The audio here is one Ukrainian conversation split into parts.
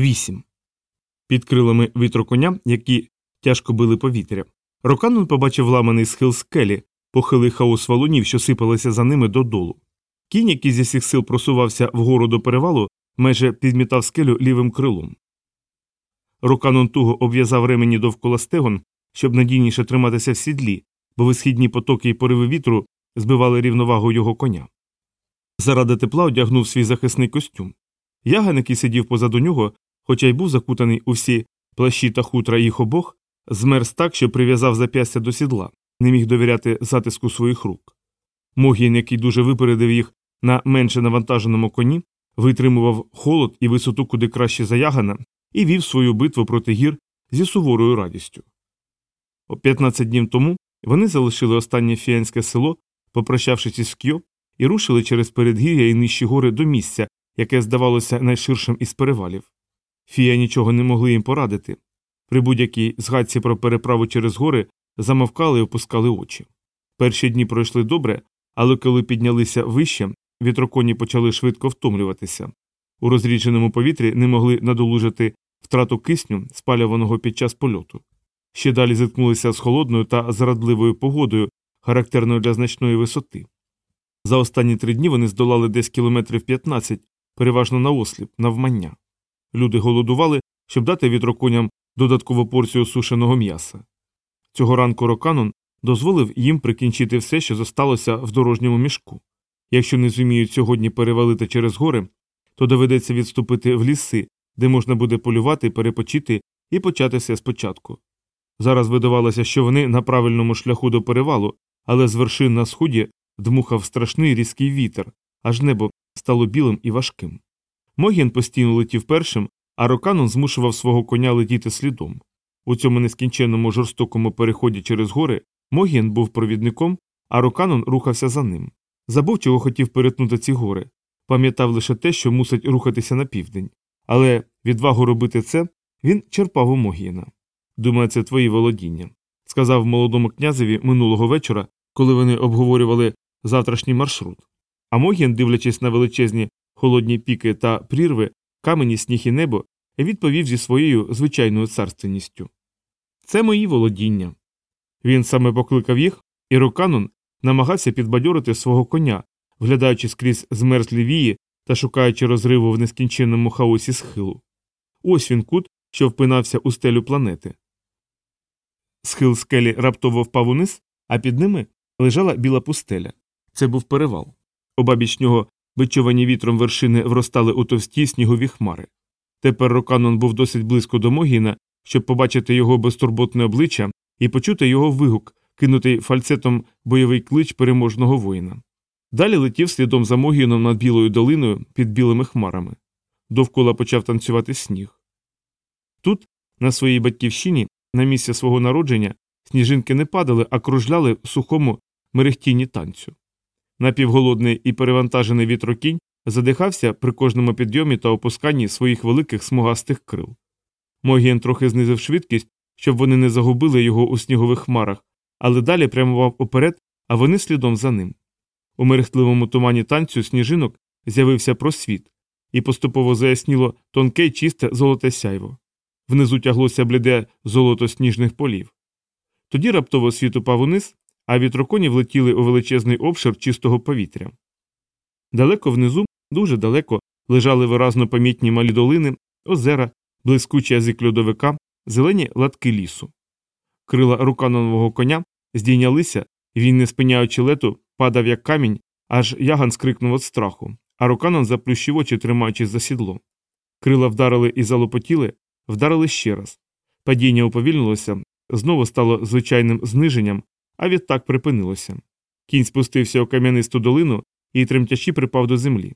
8. Під крилами вітроконя, які тяжко били повітря, Роканон побачив ламаний схил скелі, похилий хаос валунів, що сипалися за ними додолу. Кінь, який зі всіх сил просувався вгору до перевалу, майже підмітав скелю лівим крилом. Роканон туго обв'язав ремені довкола стегон, щоб надійніше триматися в сідлі, бо висхідні потоки і пориви вітру збивали рівновагу його коня. Заради тепла одягнув свій захисний костюм. Яган, який сидів позаду нього, хоча й був закутаний у всі плащі та хутра їх обох, змерз так, що прив'язав зап'ястя до сідла, не міг довіряти затиску своїх рук. Могін, який дуже випередив їх на менше навантаженому коні, витримував холод і висоту куди краще за ягана і вів свою битву проти гір зі суворою радістю. О 15 днів тому вони залишили останнє фіянське село, попрощавшись із Кьо, і рушили через передгір'я і нижчі гори до місця, яке здавалося найширшим із перевалів. Фія нічого не могли їм порадити. При будь-якій згадці про переправу через гори замовкали і опускали очі. Перші дні пройшли добре, але коли піднялися вище, вітроконі почали швидко втомлюватися. У розрідженому повітрі не могли надолужити втрату кисню, спалюваного під час польоту. Ще далі зіткнулися з холодною та зрадливою погодою, характерною для значної висоти. За останні три дні вони здолали десь кілометрів 15, переважно на осліп, навмання. Люди голодували, щоб дати вітроконям додаткову порцію сушеного м'яса. Цього ранку Роканон дозволив їм прикінчити все, що зосталося в дорожньому мішку. Якщо не зуміють сьогодні перевалити через гори, то доведеться відступити в ліси, де можна буде полювати, перепочити і початися спочатку. Зараз видавалося, що вони на правильному шляху до перевалу, але з вершин на сході дмухав страшний різкий вітер, аж небо стало білим і важким. Могін постійно летів першим, а Роканон змушував свого коня летіти слідом. У цьому нескінченному жорстокому переході через гори Могін був провідником, а Роканон рухався за ним. Забув, чого хотів перетнути ці гори, пам'ятав лише те, що мусить рухатися на південь. Але відвагу робити це він черпав у Могіна. Думаю, це твої володіння, сказав молодому князеві минулого вечора, коли вони обговорювали завтрашній маршрут. А Могін, дивлячись на величезні холодні піки та прірви, камені, сніг і небо, відповів зі своєю звичайною царственністю. Це мої володіння. Він саме покликав їх, і Роканон намагався підбадьорити свого коня, вглядаючи скрізь змерзлі вії та шукаючи розриву в нескінченному хаосі схилу. Ось він кут, що впинався у стелю планети. Схил скелі раптово впав униз, а під ними лежала біла пустеля. Це був перевал. Обабіч нього Бичовані вітром вершини вростали у товсті снігові хмари. Тепер Роканон був досить близько до Могіна, щоб побачити його безтурботне обличчя і почути його вигук, кинутий фальцетом бойовий клич переможного воїна. Далі летів слідом за Могіном над білою долиною під білими хмарами. Довкола почав танцювати сніг. Тут, на своїй батьківщині, на місці свого народження, сніжинки не падали, а кружляли в сухому мерехтінні танцю. Напівголодний і перевантажений вітрокінь задихався при кожному підйомі та опусканні своїх великих смугастих крил. Могієн трохи знизив швидкість, щоб вони не загубили його у снігових хмарах, але далі прямував уперед, а вони слідом за ним. У мерехтливому тумані танцю сніжинок з'явився просвіт, і поступово заясніло тонке й чисте золоте сяйво. Внизу тяглося бліде золото сніжних полів. Тоді раптово світ упав униз, а вітроконі влетіли у величезний обшир чистого повітря. Далеко внизу, дуже далеко, лежали виразно помітні малі долини, озера, блискучий язик льодовика, зелені латки лісу. Крила руканового коня здійнялися, він, не спиняючи лету, падав як камінь, аж яган скрикнув від страху, а руканон заплющив очі, тримаючись за сідло. Крила вдарили і залопотіли, вдарили ще раз. Падіння уповільнилося, знову стало звичайним зниженням, а відтак припинилося. Кінь спустився у кам'янисту долину і тремтячи припав до землі.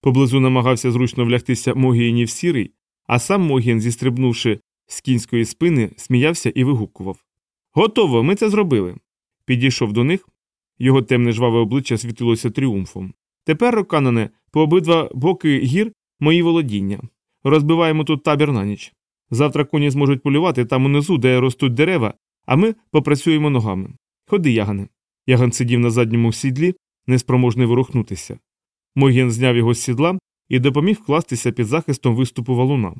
Поблизу намагався зручно влягтися Могіїнів сірий, а сам Могін, зістрибнувши з кінської спини, сміявся і вигукував Готово, ми це зробили. Підійшов до них, його темне жваве обличчя світилося тріумфом. Тепер, Роканане, по обидва боки гір мої володіння. Розбиваємо тут табір на ніч. Завтра коні зможуть полювати там унизу, де ростуть дерева, а ми попрацюємо ногами. Ходи, ягане. Яган сидів на задньому сідлі, неспроможний ворухнутися. Могін зняв його з сідла і допоміг вкластися під захистом виступу валуна.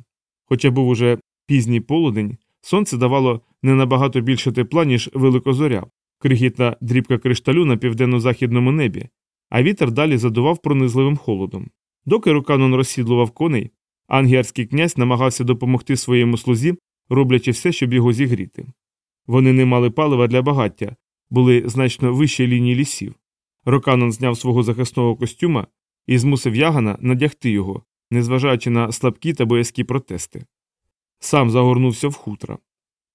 Хоча був уже пізній полудень, сонце давало не набагато більше тепла, ніж великозоря, крихітна дрібка кришталю на південно-західному небі, а вітер далі задував пронизливим холодом. Доки Руканон розсідлував коней, ангіарський князь намагався допомогти своєму слузі, роблячи все, щоб його зігріти. Вони не мали палива для багаття, були значно вище лінії лісів. Роканон зняв свого захисного костюма і змусив ягана надягти його, незважаючи на слабкі та боязкі протести. Сам загорнувся в хутра.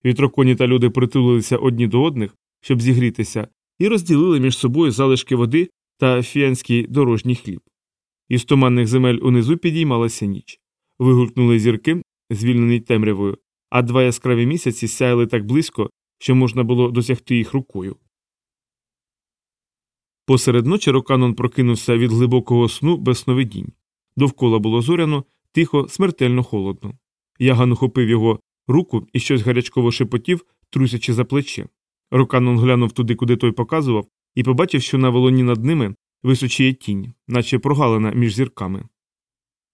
Вітроконі та люди притулилися одні до одних, щоб зігрітися, і розділили між собою залишки води та фіанський дорожній хліб. Із туманних земель унизу підіймалася ніч. Вигулькнули зірки, звільнені темрявою, а два яскраві місяці сяяли так близько, що можна було досягти їх рукою. Посеред ночі Роканон прокинувся від глибокого сну без сновидінь. Довкола було зоряно, тихо, смертельно холодно. Яган ухопив його руку і щось гарячково шепотів, трусячи за плече. Роканон глянув туди, куди той показував, і побачив, що на волоні над ними височіє тінь, наче прогалина між зірками.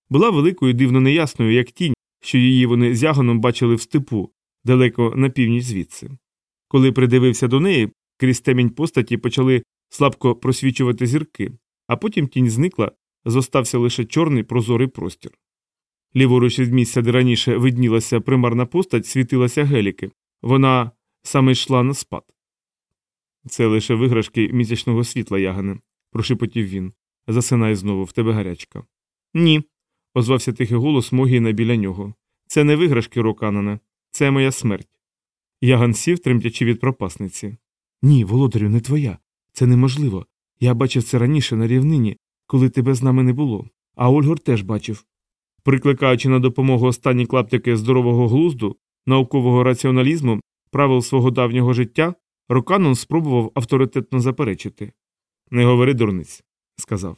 Була великою дивно неясною, як тінь, що її вони з яганом бачили в степу, далеко на північ звідси. Коли придивився до неї, крізь темінь постаті почали слабко просвічувати зірки, а потім тінь зникла, зостався лише чорний прозорий простір. Ліворуч від місця, де раніше виднілася примарна постать, світилася геліки. Вона саме йшла на спад. Це лише виграшки місячного світла, ягане, прошепотів він. Засинай знову, в тебе гарячка. Ні. озвався тихий голос Могіна біля нього. Це не виграшки Роканане, це моя смерть. Яган сів, тремтячи від пропасниці. Ні, володарю, не твоя. Це неможливо. Я бачив це раніше на рівнині, коли тебе з нами не було, а Ольгор теж бачив. Прикликаючи на допомогу останні клаптики здорового глузду, наукового раціоналізму, правил свого давнього життя, Роканон спробував авторитетно заперечити. Не говори дурниць, сказав.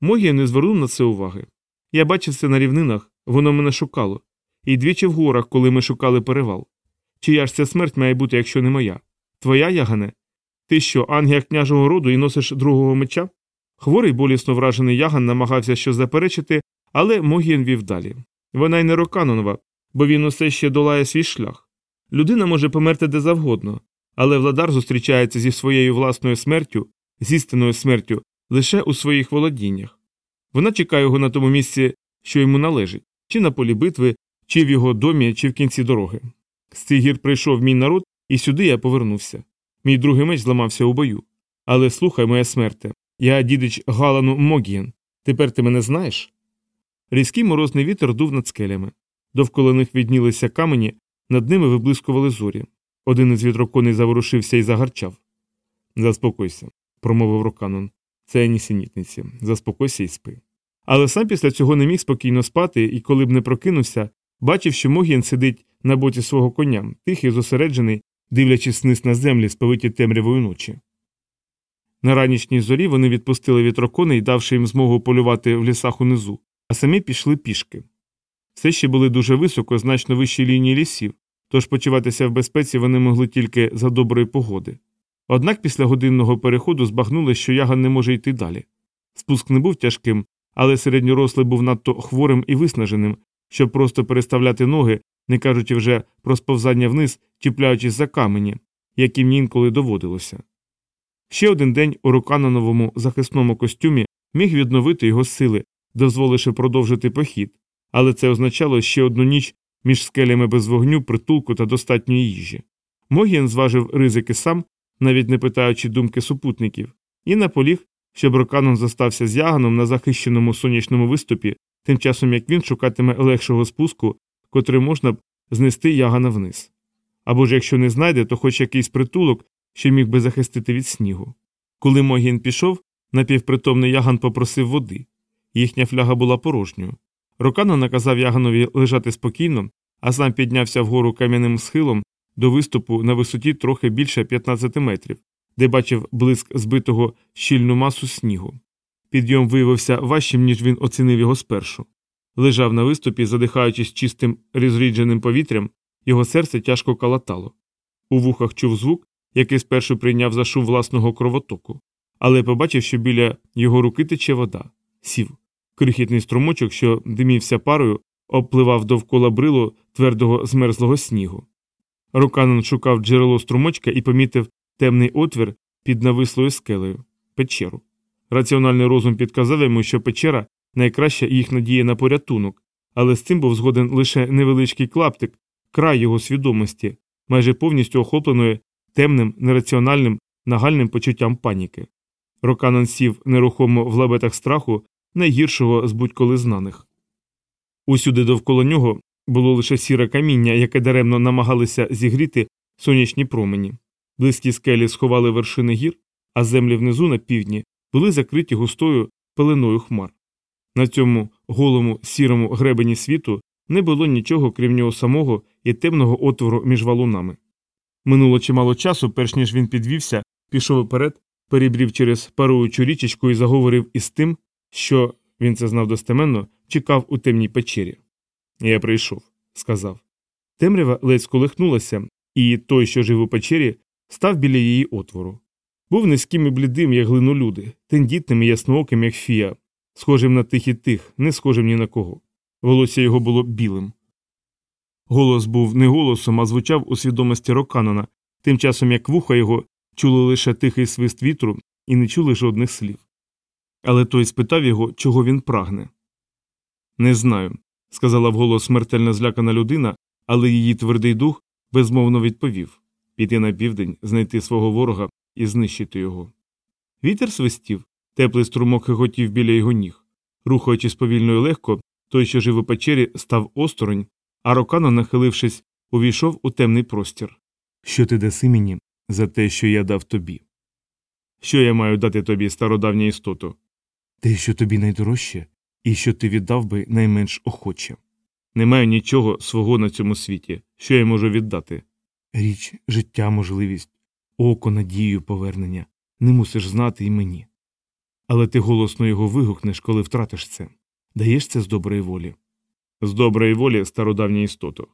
Могія не звернув на це уваги. Я бачив це на рівнинах, воно мене шукало, і двічі в горах, коли ми шукали перевал. Чия ж ця смерть має бути, якщо не моя? Твоя, Ягане? Ти що, ангія княжого роду і носиш другого меча? Хворий болісно вражений яган намагався щось заперечити, але Могієн вів далі. Вона й не Роканонова, бо він усе ще долає свій шлях. Людина може померти де завгодно, але владар зустрічається зі своєю власною смертю, з істинною смертю, лише у своїх володіннях. Вона чекає його на тому місці, що йому належить, чи на полі битви, чи в його домі, чи в кінці дороги. З цих гір прийшов мій народ, і сюди я повернувся. Мій другий меч зламався у бою. Але слухай, моя смерте, я дідич Галану Могієн. Тепер ти мене знаєш? Різкий морозний вітер дув над скелями. Довкола них віднілися камені, над ними виблискували зорі. Один із вітроконей заворушився і загарчав. Заспокойся, промовив Роканон. Це нісенітниці. Заспокойся і спи. Але сам після цього не міг спокійно спати, і коли б не прокинувся, бачив, що Могін сидить на боці свого коня, тихий, зосереджений, дивлячись вниз на землі, сповиті темрявою ночі. На ранішній зорі вони відпустили вітроконей, давши їм змогу полювати в лісах унизу, а самі пішли пішки. Все ще були дуже високо, значно вищі лінії лісів, тож почуватися в безпеці вони могли тільки за доброї погоди. Однак після годинного переходу збагнули, що яган не може йти далі. Спуск не був тяжким, але середньорослий був надто хворим і виснаженим, щоб просто переставляти ноги, не кажучи вже про сповзання вниз, чіпляючись за камені, яким інколи доводилося. Ще один день у руканановому захисному костюмі міг відновити його сили, дозволивши продовжити похід, але це означало ще одну ніч між скелями без вогню, притулку та достатньої їжі. Могієн зважив ризики сам, навіть не питаючи думки супутників, і наполіг, щоб Роканон зостався з яганом на захищеному сонячному виступі, тим часом як він шукатиме легшого спуску, котрий можна б знести ягана вниз. Або ж якщо не знайде, то хоч якийсь притулок, що міг би захистити від снігу. Коли Могін пішов, напівпритомний яган попросив води. Їхня фляга була порожньою. Рокано наказав яганові лежати спокійно, а сам піднявся вгору кам'яним схилом до виступу на висоті трохи більше 15 метрів, де бачив блиск збитого щільну масу снігу. Підйом виявився важчим, ніж він оцінив його спершу. Лежав на виступі, задихаючись чистим розрідженим повітрям, його серце тяжко калатало. У вухах чув звук, який спершу прийняв за шум власного кровотоку, але побачив, що біля його руки тече вода. Сів. Крихітний струмочок, що димівся парою, обпливав довкола брило твердого змерзлого снігу. Роканон шукав джерело струмочка і помітив темний отвір під навислою скелею печеру. Раціональний розум підказав йому, що печера найкраща їх надія на порятунок, але з цим був згоден лише невеличкий клаптик, край його свідомості, майже повністю охопленої темним, нераціональним, нагальним почуттям паніки. Роканон сів нерухомо в лабетах страху, найгіршого з будь-коли знаних. Усюди довкола нього було лише сіре каміння, яке даремно намагалися зігріти сонячні промені. Близькі скелі сховали вершини гір, а землі внизу на півдні були закриті густою пеленою хмар. На цьому голому сірому гребені світу не було нічого, крім нього самого і темного отвору між валунами. Минуло чимало часу, перш ніж він підвівся, пішов уперед, перебрів через паруючу річечку і заговорив із тим, що він це знав достеменно, чекав у темній печері. Я прийшов, сказав. Темрява ледь сколихнулася, і той, що жив у печері, став біля її отвору. Був низьким і блідим, як глинолюди, тендітним і яснооким, як фія, схожим на тих і тих, не схожим ні на кого. Волосся його було білим. Голос був не голосом, а звучав у свідомості Роканона, тим часом як вуха його чули лише тихий свист вітру і не чули жодних слів. Але той спитав його, чого він прагне. Не знаю, сказала вголос смертельно злякана людина, але її твердий дух безмовно відповів піти на південь, знайти свого ворога і знищити його. Вітер свистів, теплий струмок гиготів біля його ніг. Рухаючись повільно і легко, той, що жив у печері, став осторонь, а Рокано, нахилившись, увійшов у темний простір. Що ти даси мені за те, що я дав тобі? Що я маю дати тобі, стародавня істоту? Те, що тобі найдорожче, і що ти віддав би найменш охоче. Не маю нічого свого на цьому світі, що я можу віддати. Річ, життя, можливість, око, надію, повернення не мусиш знати і мені. Але ти голосно його вигукнеш, коли втратиш це. Даєш це з доброї волі. З доброї волі, стародавня істоту.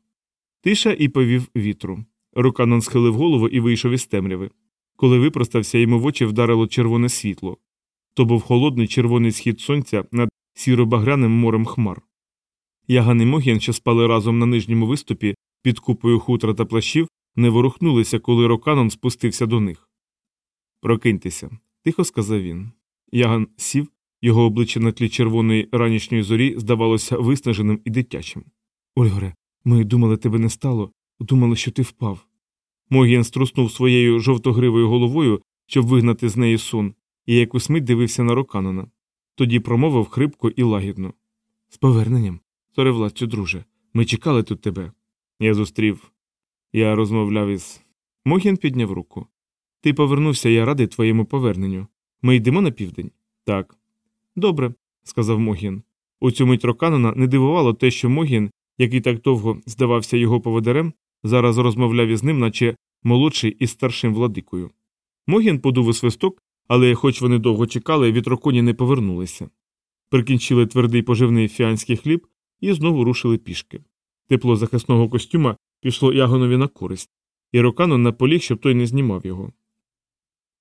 Тиша і повів вітру. Руканон схилив голову і вийшов із темряви. Коли випростався, йому в очі вдарило червоне світло. То був холодний червоний схід сонця над сіро-багряним морем хмар. Яган і Могін, що спали разом на нижньому виступі під купою хутра та плащів, не ворухнулися, коли Роканон спустився до них. Прокиньтеся, тихо сказав він. Яган сів, його обличчя на тлі червоної ранішньої зорі здавалося виснаженим і дитячим. Ольгоре, ми думали, тебе не стало, думали, що ти впав. Могін струснув своєю жовтогривою головою, щоб вигнати з неї сон, і якусь мить дивився на Роканона. Тоді промовив хрипко і лагідно. З поверненням, Торевладцю, друже, ми чекали тут тебе. Я зустрів. Я розмовляв із. Могін підняв руку. Ти повернувся, я радий твоєму поверненню. Ми йдемо на південь? Так. Добре, сказав Могін. У цю мить Роканона не дивувало те, що Могін, який так довго здавався його поводирем, зараз розмовляв із ним, наче молодший із старшим владикою. Могін подув у свисток, але, хоч вони довго чекали, вітроконі не повернулися. Прикінчили твердий поживний фіанський хліб і знову рушили пішки. Тепло захисного костюма пішло ягонові на користь, і Роканон наполіг, щоб той не знімав його.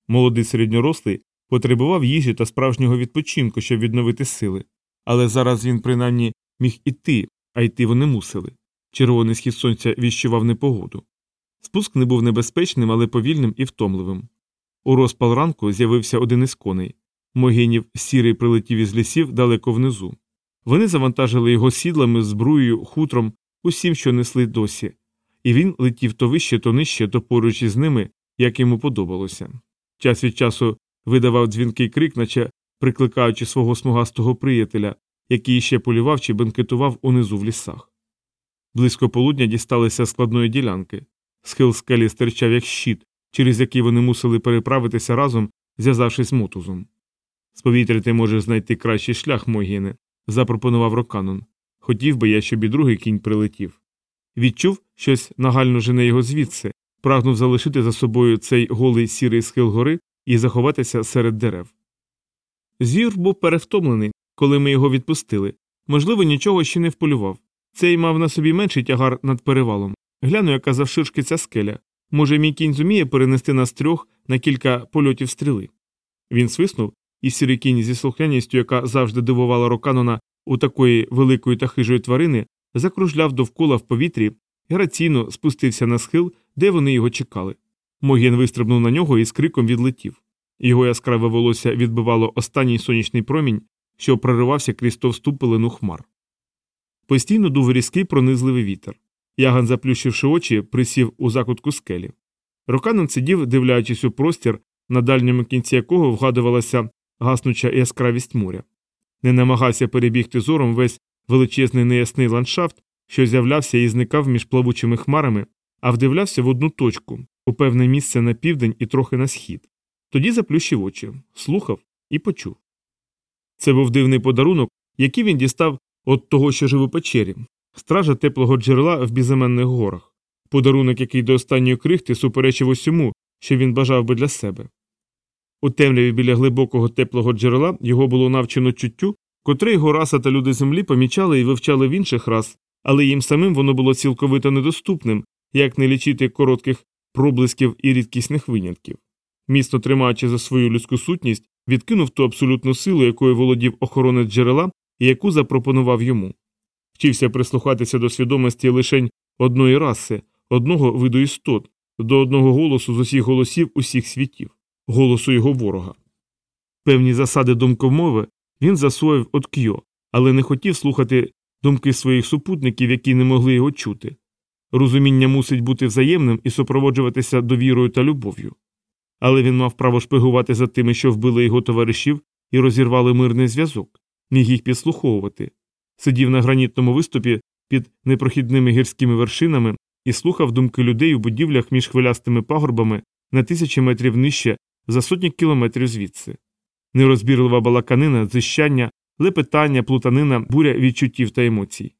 Молодий середньорослий потребував їжі та справжнього відпочинку, щоб відновити сили, але зараз він принаймні міг іти, а йти вони мусили. Червоний схід сонця віщував непогоду. Спуск не був небезпечним, але повільним і втомливим. У розпал ранку з'явився один із коней. Могинів сірий прилетів із лісів далеко внизу. Вони завантажили його сідлами, збруєю, хутром, усім, що несли досі, і він летів то вище, то нижче, то поруч із ними, як йому подобалося. Час від часу видавав дзвінкий крик, наче прикликаючи свого смугастого приятеля, який ще полював чи бенкетував унизу в лісах. Близько полудня дісталися складної ділянки. Схил скелі стирчав як щит, через який вони мусили переправитися разом, зв'язавшись мотузом. З повітря ти можеш знайти кращий шлях, Могіне, запропонував Роканон. Хотів би я, щоб і другий кінь прилетів. Відчув щось нагально жене його звідси, прагнув залишити за собою цей голий сірий схил гори і заховатися серед дерев. Звір був перевтомлений, коли ми його відпустили. Можливо, нічого ще не вполював. Цей мав на собі менший тягар над перевалом. Гляну, яка завширшки ця скеля. Може, мій кінь зуміє перенести нас трьох на кілька польотів стріли. Він свиснув, і сірий кінь зі слухняністю, яка завжди дивувала Роканона у такої великої та хижої тварини, закружляв довкола в повітрі граційно спустився на схил, де вони його чекали. Могін вистрибнув на нього і з криком відлетів. Його яскраве волосся відбивало останній сонячний промінь, що проривався крізь товсту пелену хмар. Постійно дув різкий пронизливий вітер. Яган, заплющивши очі, присів у закутку скелі. Роканон сидів, дивлячись у простір, на дальньому кінці якого вгадувалася гаснуча яскравість моря. Не намагався перебігти зором весь величезний неясний ландшафт, що з'являвся і зникав між плавучими хмарами, а вдивлявся в одну точку, у певне місце на південь і трохи на схід. Тоді заплющив очі, слухав і почув. Це був дивний подарунок, який він дістав від того, що жив у печері, стража теплого джерела в біземенних горах, подарунок, який до останньої крихти суперечив усьому, що він бажав би для себе. У темряві біля глибокого теплого джерела його було навчено чуттю, котре його раса та люди землі помічали і вивчали в інших рас, але їм самим воно було цілковито недоступним, як не лічити коротких проблисків і рідкісних винятків. Міцно тримаючи за свою людську сутність, відкинув ту абсолютну силу, якою володів охоронець джерела і яку запропонував йому. Вчився прислухатися до свідомості лишень одної раси, одного виду істот, до одного голосу з усіх голосів усіх світів, голосу його ворога. Певні засади думковмови він засвоїв от кьо, але не хотів слухати думки своїх супутників, які не могли його чути. Розуміння мусить бути взаємним і супроводжуватися довірою та любов'ю. Але він мав право шпигувати за тими, що вбили його товаришів і розірвали мирний зв'язок, міг їх підслуховувати. Сидів на гранітному виступі під непрохідними гірськими вершинами і слухав думки людей у будівлях між хвилястими пагорбами на тисячі метрів нижче за сотні кілометрів звідси. Нерозбірлива балаканина, зищання, лепетання, плутанина, буря відчуттів та емоцій.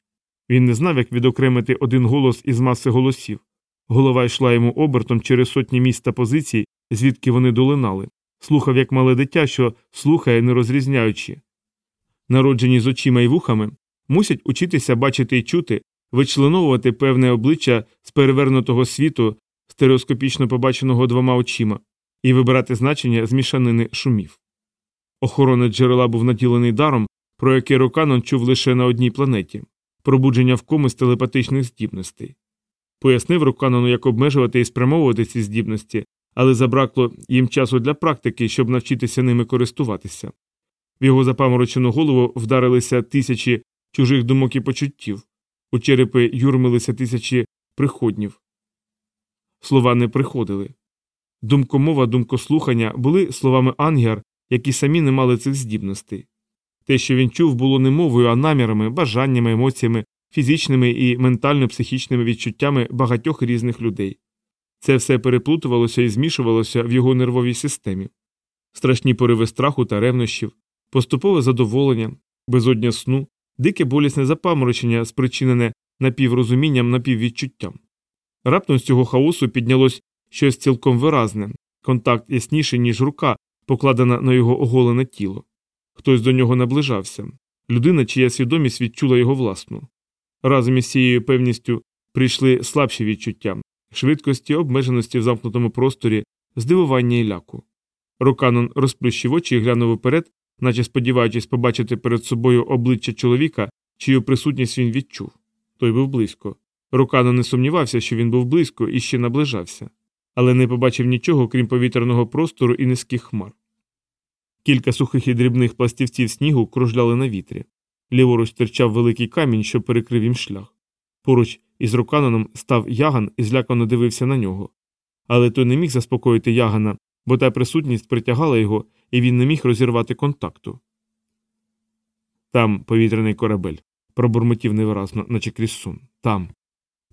Він не знав, як відокремити один голос із маси голосів. Голова йшла йому обертом через сотні місць та позицій, звідки вони долинали, слухав, як мале дитя, що слухає, не розрізняючи. Народжені з очима і вухами, мусять учитися бачити і чути, вичленовувати певне обличчя з перевернутого світу, стереоскопічно побаченого двома очима, і вибирати значення з мішанини шумів. Охоронець джерела був наділений даром, про який Роканон чув лише на одній планеті пробудження в комусь телепатичних здібностей. Пояснив Роканону, як обмежувати і спрямовувати ці здібності, але забракло їм часу для практики, щоб навчитися ними користуватися. В його запаморочену голову вдарилися тисячі чужих думок і почуттів, у черепи юрмилися тисячі приходнів. Слова не приходили. Думкомова, думкослухання були словами ангер, які самі не мали цих здібностей. Те, що він чув, було не мовою, а намірами, бажаннями, емоціями, фізичними і ментально-психічними відчуттями багатьох різних людей. Це все переплутувалося і змішувалося в його нервовій системі. Страшні пориви страху та ревнощів, поступове задоволення, безодня сну, дике болісне запаморочення, спричинене напіврозумінням, напіввідчуттям. Раптом з цього хаосу піднялось щось цілком виразне, контакт ясніший, ніж рука, покладена на його оголене тіло. Хтось до нього наближався людина, чия свідомість відчула його власну. Разом із цією певністю прийшли слабші відчуття швидкості, обмеженості в замкнутому просторі, здивування і ляку. Роканон розплющив очі і глянув уперед, наче сподіваючись побачити перед собою обличчя чоловіка, чию присутність він відчув. Той був близько. Роканон не сумнівався, що він був близько і ще наближався, але не побачив нічого, крім повітряного простору і низьких хмар. Кілька сухих і дрібних пластівців снігу кружляли на вітрі. Ліворуч стирчав великий камінь, що перекрив їм шлях. Поруч із руканоном став яган і злякано дивився на нього. Але той не міг заспокоїти ягана, бо та присутність притягала його, і він не міг розірвати контакту. Там повітряний корабель, пробурмотів невиразно, наче крізь сон. Там.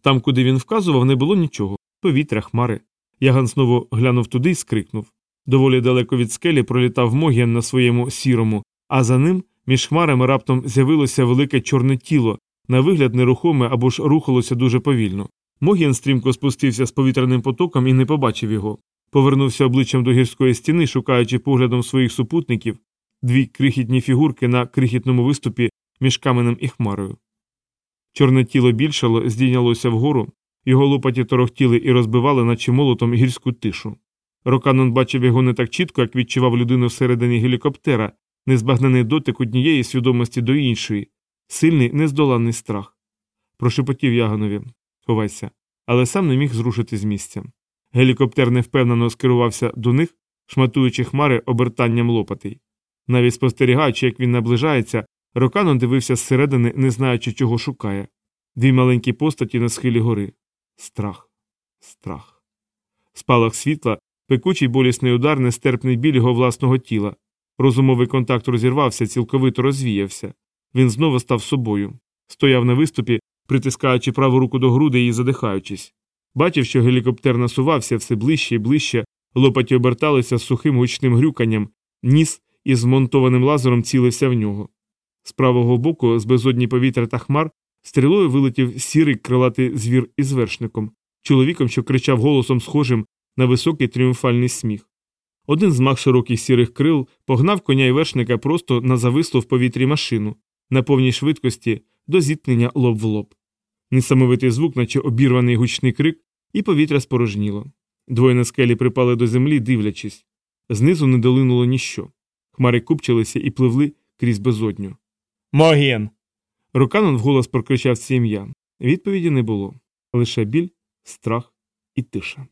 Там, куди він вказував, не було нічого повітря, хмари. Яган знову глянув туди і скрикнув. Доволі далеко від скелі пролітав Могіан на своєму сірому, а за ним між хмарами раптом з'явилося велике чорне тіло, на вигляд нерухоме або ж рухалося дуже повільно. Могіан стрімко спустився з повітряним потоком і не побачив його. Повернувся обличчям до гірської стіни, шукаючи поглядом своїх супутників дві крихітні фігурки на крихітному виступі між каменем і хмарою. Чорне тіло більшало, здійнялося вгору, його лопаті торохтіли і розбивали, наче молотом гірську тишу. Роканон бачив його не так чітко, як відчував людину всередині гелікоптера, незбагнений дотик однієї свідомості до іншої, сильний, нездоланний страх. Прошепотів Ягонові ховайся, але сам не міг зрушити з місця. Гелікоптер невпевнено скерувався до них, шматуючи хмари обертанням лопатей. Навіть спостерігаючи, як він наближається, Роканон дивився зсередини, не знаючи, чого шукає. Дві маленькі постаті на схилі гори. Страх, страх. Спалах світла, пекучий болісний удар, нестерпний біль його власного тіла. Розумовий контакт розірвався, цілковито розвіявся. Він знову став собою. Стояв на виступі, притискаючи праву руку до груди і задихаючись. Бачив, що гелікоптер насувався все ближче і ближче, лопаті оберталися з сухим гучним грюканням, ніс із змонтованим лазером цілився в нього. З правого боку, з безодні повітря та хмар, стрілою вилетів сірий крилатий звір із вершником, чоловіком, що кричав голосом схожим на високий тріумфальний сміх. Один змах широких сірих крил погнав коня й вершника просто на завислу в повітрі машину, на повній швидкості до зіткнення лоб в лоб. Несамовитий звук, наче обірваний гучний крик, і повітря спорожніло. Двоє на скелі припали до землі, дивлячись. Знизу не долинуло ніщо. Хмари купчилися і пливли крізь безодню. Моген. Роканон вголос прокричав це ім'я. Відповіді не було лише біль, страх і тиша.